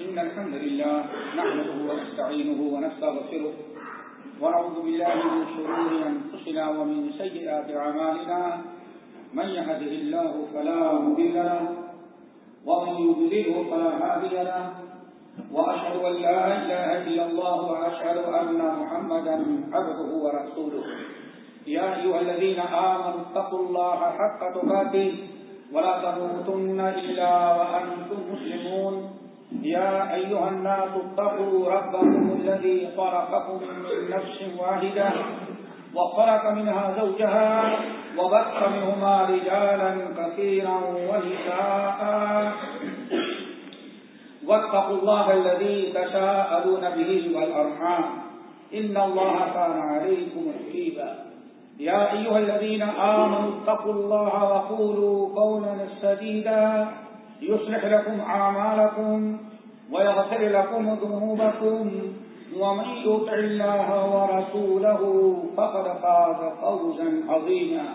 إن الحمد لله نحمده ونستعينه ونستغفره ونعوذ بالله من شرور أنفسنا ومن سيئات عمالنا من يهده الله فلا مضل له ومن يضلله فلا هادي له وأشهد أن لا إله إلا الله وأشهد أن محمدا عبده ورسوله يا أيها الذين آمنوا اتقوا الله حق تقاته ولا تموتن إلا وأنتم مسلمون يا أيها الناس اتقوا ربكم الذي خلقكم من نفس واحدة وخلق منها زوجها وبث منهما رجالا كثيرا ونساء. واتقوا الله الذي تساءلون به والأرحام. إن الله كان عليكم حبيبا يا أيها الذين آمنوا اتقوا الله وقولوا قولا سديدا. يصلح لكم أعمالكم. ويغفر لكم ذنوبكم ومن يطع الله ورسوله فقد فاز فوزا عظيما.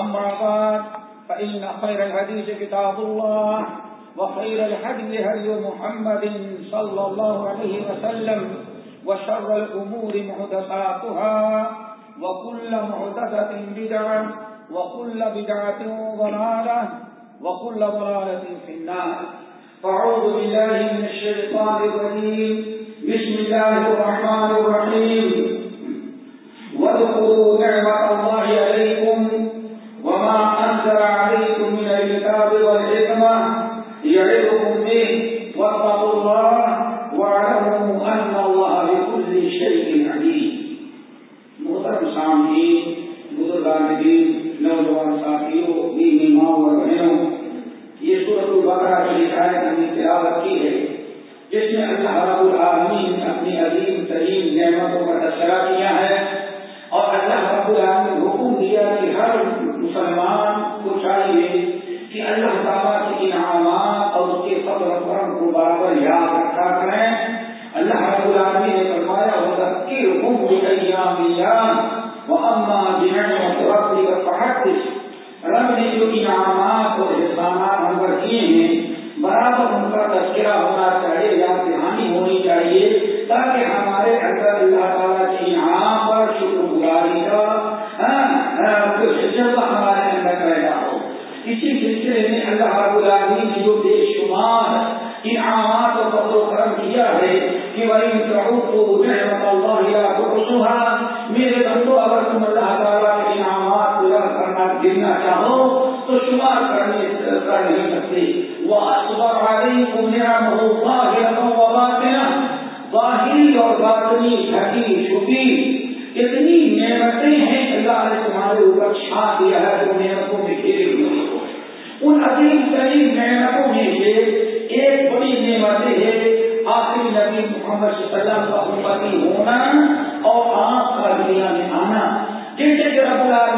أما بعد، فإن خير الحديث كتاب الله وخير الحديث هدي محمد صلى الله عليه وسلم وشر الأمور محدثاتها وكل محدثة بدعة وكل بدعة ضلالة وكل ضلالة في النار. فأعوذ بالله من الشيطان الرجيم. بسم الله الرحمن الرحيم. واذكروا نعمة الله عليكم وما أنزل عليكم من الكتاب والحكمة يعظكم به واتقوا الله واعلموا أن الله بكل شيء عليم. محترم سامعین، بزرگان دین، نوجوان ساتھیوں دینی ماں اور بہنوں کی ہدایت ہم نے تلاوت کی ہے۔ جس میں اللہ رب العالمین اپنی عظیم ترین نعمتوں کا تذکرہ کیا ہے اور اللہ رب العالمین نے حکم دیا کہ ہر مسلمان کو چاہیے کہ اللہ تعالیٰ کے انعامات اور اس کے فضل و کرم کو برابر یاد رکھا کریں۔ اللہ رب العالمین نے فرمایا ہوگا کہ حکم وہ اما بنعمت ربك فحدث۔ رب نے جو انعامات اور احسانات ہم پر کیے ہیں، برابر ان کا تذکرہ ہونا چاہیے یا دہانی ہونی چاہیے، تاکہ ہمارے اندر اللہ تعالیٰ کے انعام پر شکر گزاری کا ہاں، ہاں، کچھ جذبہ ہمارے اندر پیدا ہو۔ اسی سلسلے میں اللہ رب العالمین نے جو بے شمار انعامات اور فضل و کرم کیا ہے کہ وَإِن تَعُودُوا نِعْمَةَ اللَّهِ لَا کرنے کر نہیں سکتے وَأَصْبَرْ عَلَيْكُمْ نِعْمَهُ ظَاهِرَةً وَبَاطِنَةً ظاہری اور باطنی ڈھکی چھپی اتنی نعمتیں ہیں اللہ نے تمہارے اوپر چھا دیا ہے جو نعمتوں میں گھیرے ہوئے ہو ان عظیم ترین نعمتوں میں سے ایک بڑی نعمت ہے آخری نبی محمد صلی اللہ علیہ وسلم کا امتی ہونا اور آپ کا دنیا میں آنا۔ جیسے کہ رب العالمین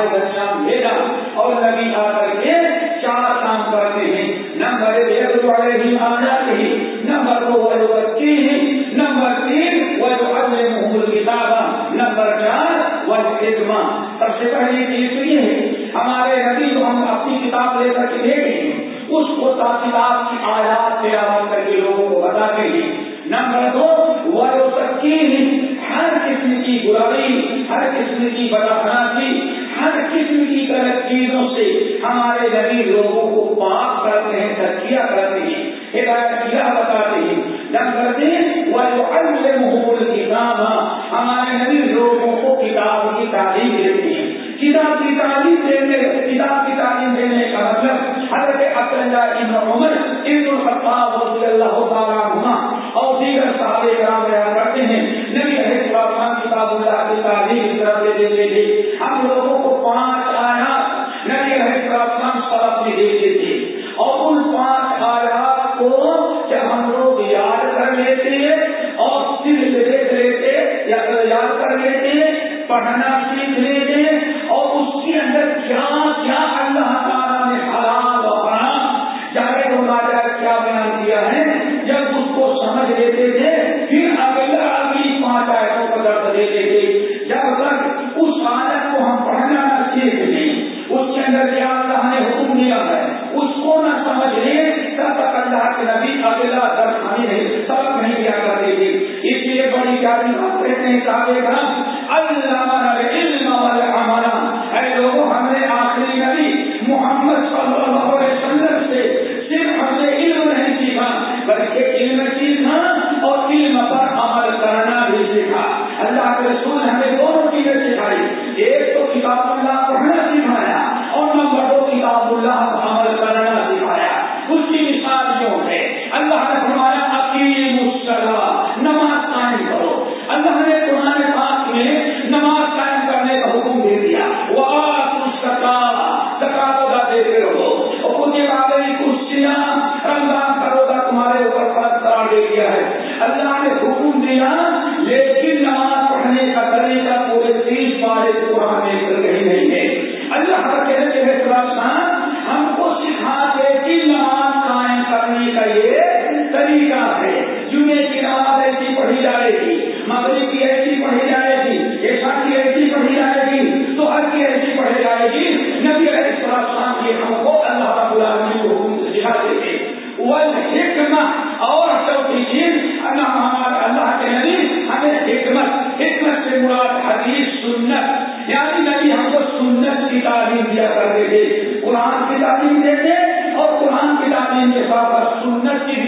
اللہ کو تمہارے درمیان بھیجا اور نبی آ کر کے چار کام کرتے ہیں۔ نمبر ایک والے ہی آ جاتے ہیں نمبر دو والے بچے ہیں نمبر تین وہ جو اگلے محمد کتاب نمبر چار وہ سب سے پہلی چیز تو یہ ہے، ہمارے نبی کو ہم اپنی کتاب لے کر کے لے اس کو تعطیلات کی آیات پہ آواز کر کے لوگوں کو بتاتے ہیں۔ نمبر دو وہ ہر قسم کی برائی، ہر قسم کی بدخناسی کی غلط چیزوں سے ہمارے غریب لوگوں کو پاک کرتے ہیں ترکیہ کرتے ہیں، ہدایت کیا بتاتے ہیں۔ جب کرتے ہیں کتاب ہمارے غریب لوگوں کو کتاب کی تعلیم دیتے ہیں۔ کتاب کی تعلیم دینے، کتاب کی تعلیم دینے کا مطلب حضرت عبداللہ ابن عمر ابن الخطاب رضی اللہ تعالیٰ عنہ کھانا صرف لے لیں اور اس کے اندر کیا کیا اللہ تعالیٰ نے حلال و حرام چاہے وہ راجا کیا بیان کیا ہے؟ جب اس کو سمجھ لیتے تھے، پھر اگلا اگلی پانچ آیتوں کا درد دیتے تھے۔ جب تک اس آیت کو ہم پڑھنا نہ سیکھ لیں اس کے اندر کیا اللہ نے حکم دیا ہے؟ اس کو نہ سمجھ لیں تب تک اللہ کے نبی اگلا درد ہمیں سبق نہیں کیا کرتے تھے۔ اس لیے بڑی جاری بات کہتے ہیں صاحب اللہ کی تعلیم دیتے اور قرآن کی تعلیم کے ساتھ سنت کی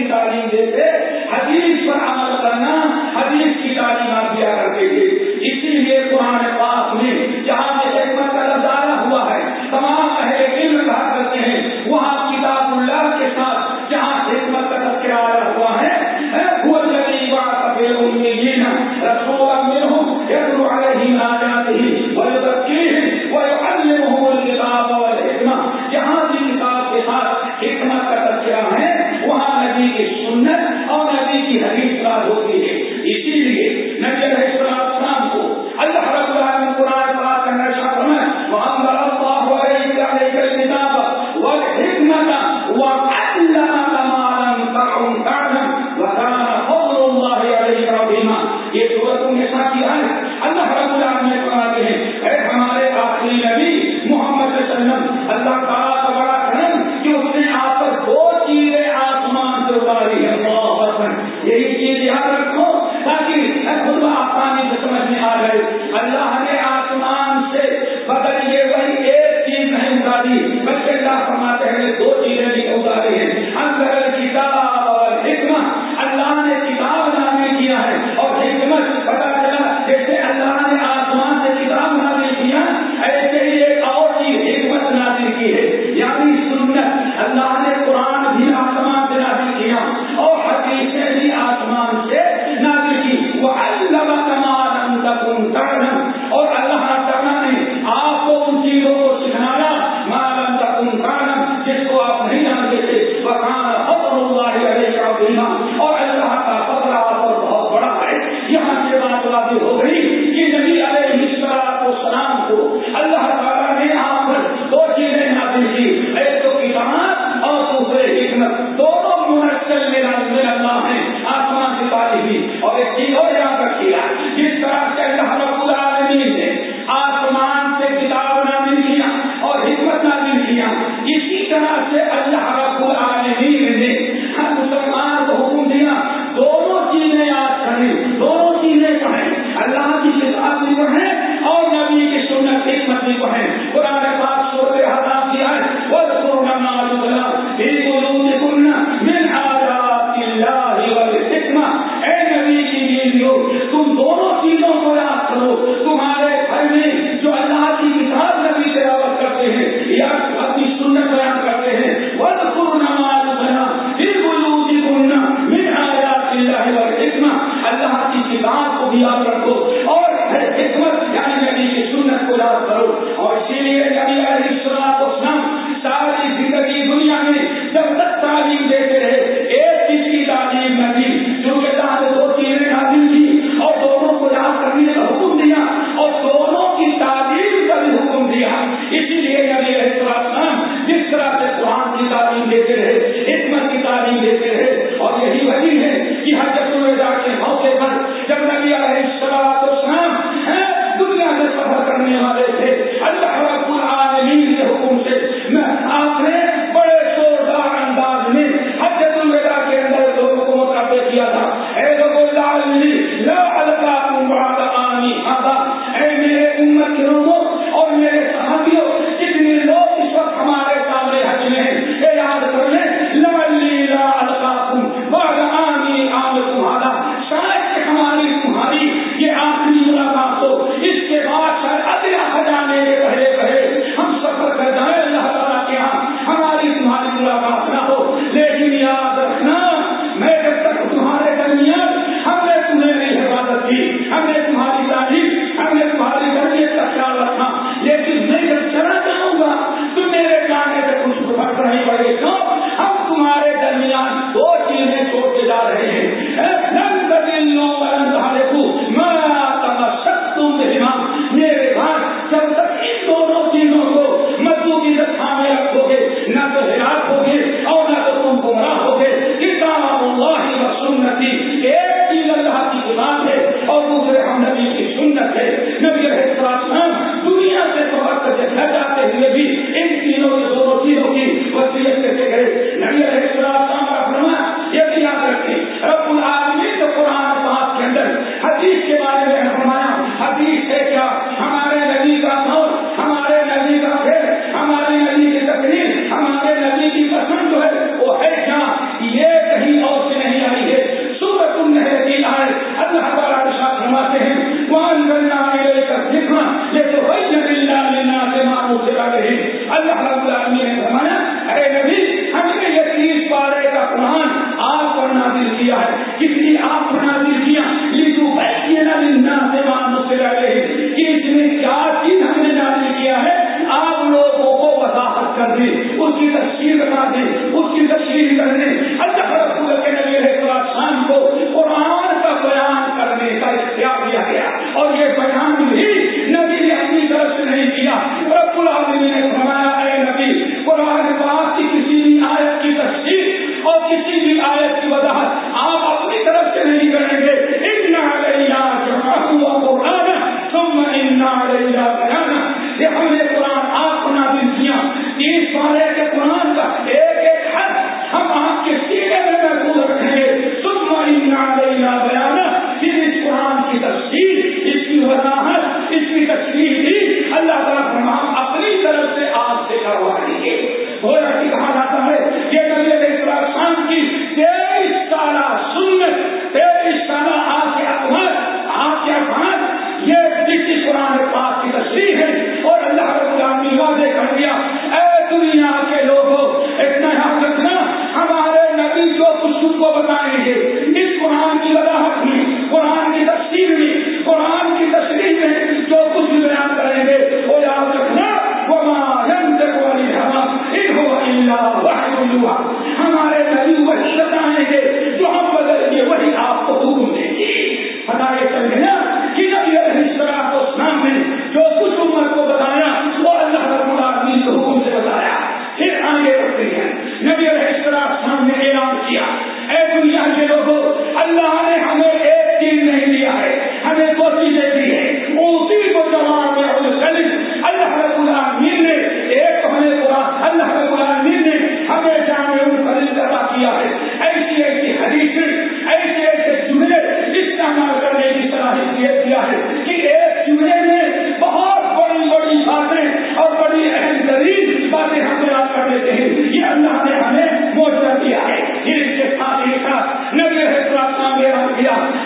اللہ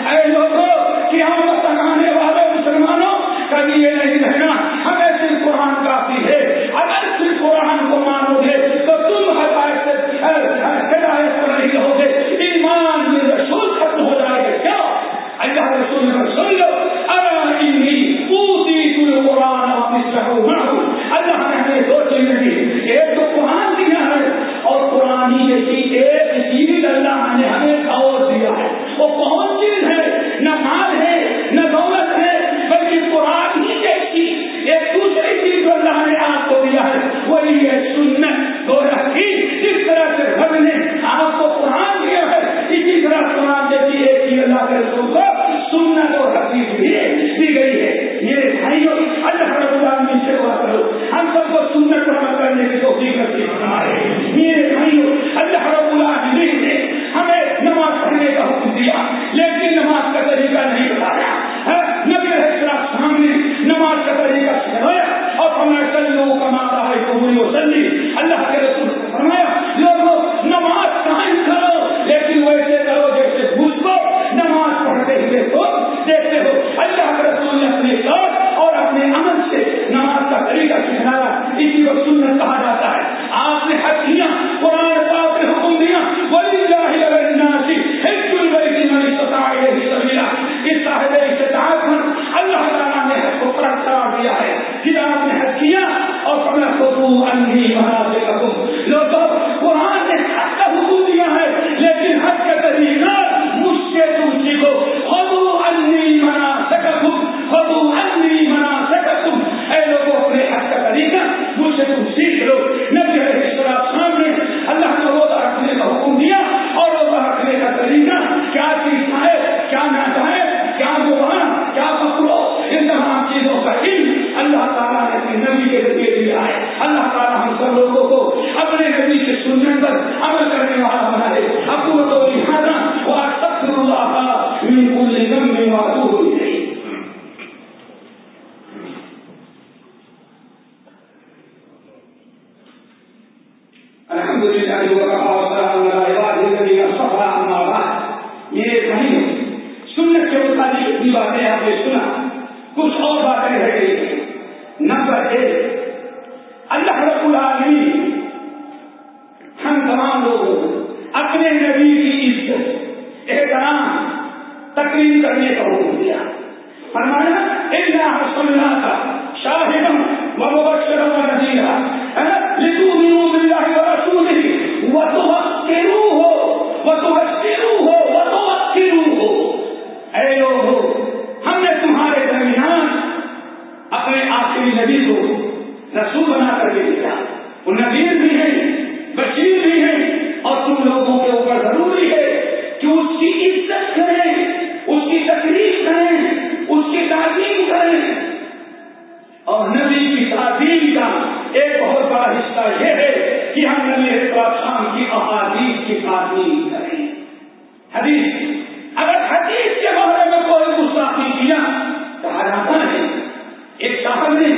اے لوگوں کہ ہم ہے اللہ کے عزت کریں، اس کی تکلیف کریں، اس کی تعلیم کریں۔ اور نبی کی تعلیم کا ایک بہت بڑا حصہ یہ ہے کہ ہم نبی شام کی احادیث کی تعلیم کریں۔ حدیث، اگر حدیث کے بارے میں کوئی گستاخی کیا، تو حرام ہے۔ ایک صاحب نے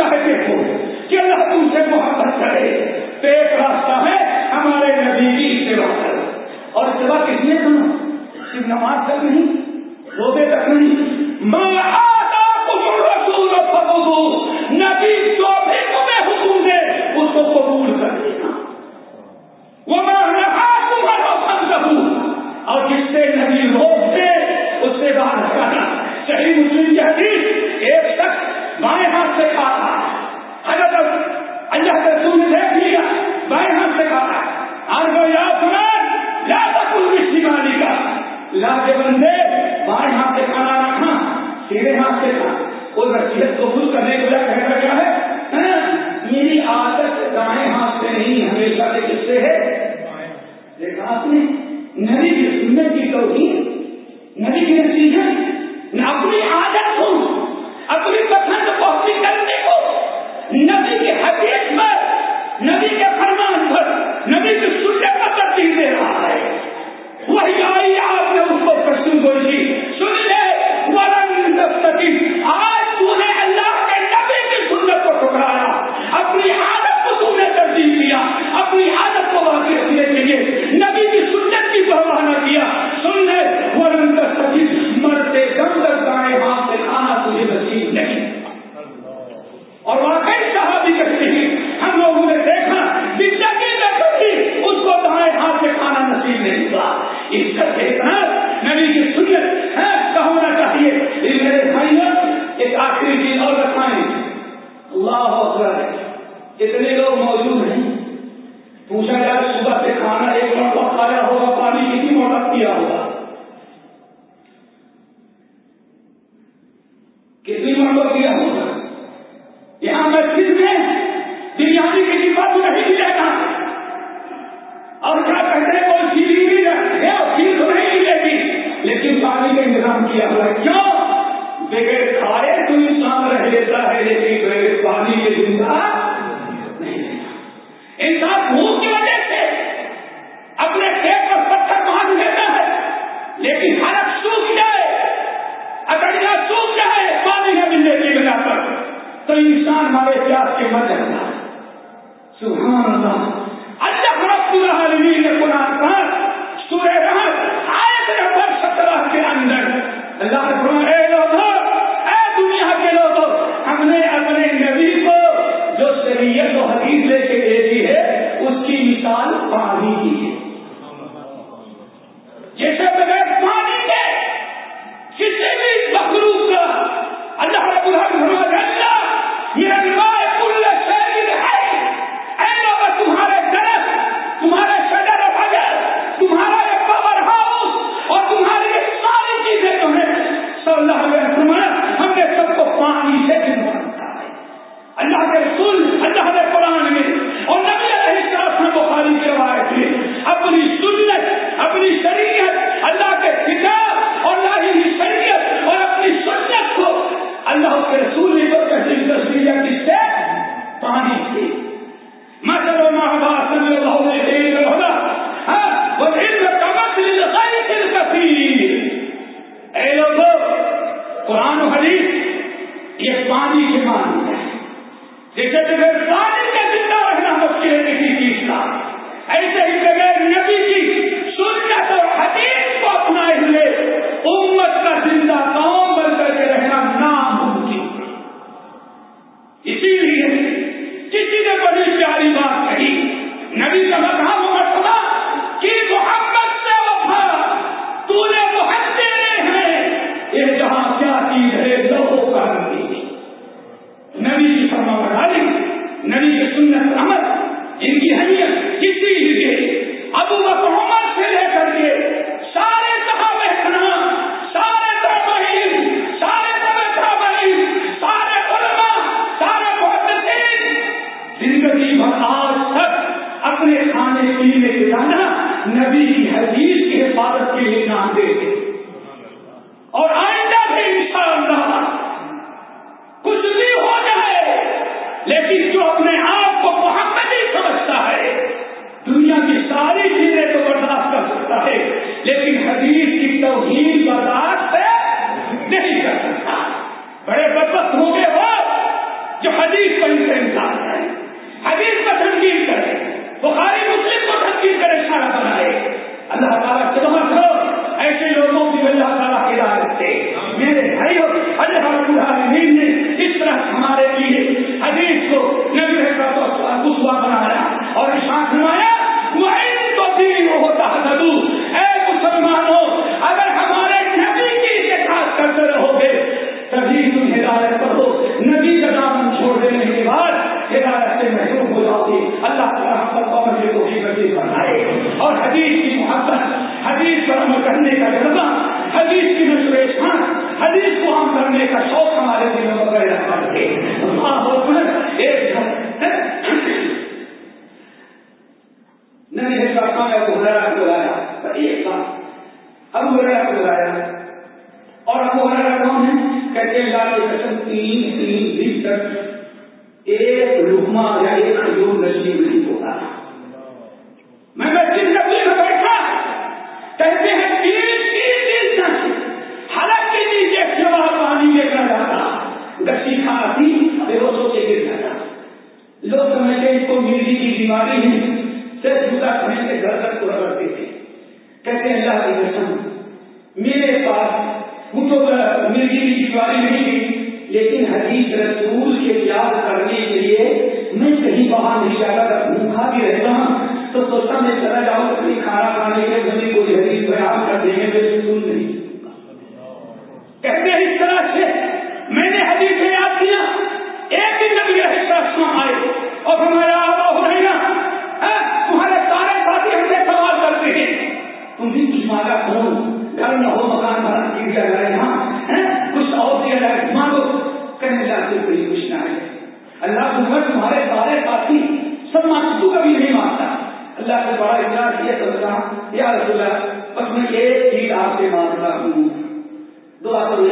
چاہتے ہو کہ اللہ تم سے محبت کرے۔ تو ایک راستہ ہے ہمارے نبی کی اتباع کرو اور اتباع کس نے کرنا؟ صرف نماز تک نہیں، روزے تک نہیں میں آتا کچھ رسول نبی جو بھی تمہیں حکم دے، اس کو قبول کر دینا وہ میں رہا تمہارا کروں اور جس سے نبی روک دے اس سے باہر ہٹانا صحیح مسلم کی حدیث، ایک شخص بائیں ہاتھ سے کھاتا حضرت اللہ کے رسول دیکھ لیا، بائیں ہاتھ سے کھاتا آج کو یا سنا لا تکل بشمالی کا۔ لا کے بندے، بائیں ہاتھ سے کھانا نہ کھا سیدھے ہاتھ سے کھا وہ نصیحت قبول کرنے کے لیے کہنا کیا ہے ہاں، میری عادت دائیں ہاتھ سے نہیں، ہمیشہ سے کس سے ہے۔ دیکھا آپ نے نبی کی سنت کی توہین، نبی کی نصیحت اپنی عادت کو اپنی پسند کو اپنی کرنے کو نبی کے حدیث پر نبی کے لیتا ہے لیکن پانی کے زندہ کرنے کا شوق ہمارے دل میں پکڑ ہے۔ لیکن حدیث رسول کے یاد کرنے کے لیے میں کہیں باہر نہیں جاتا تھا بھوکھا بھی رہتا ہوں، تو سوچتا میں چلا جاؤں تو کہیں کھانا کھانے کے لیے کوئی حدیث بیان کر دیں گے میں سکون نہیں۔ کہتے اس طرح سے میں نے حدیث یاد کیا، ایک دن نبی حصہ آئے اور ہمارا یا رسول اللہ بس میں ایک چیز آپ سے مانگتا ہوں۔ دعا کرو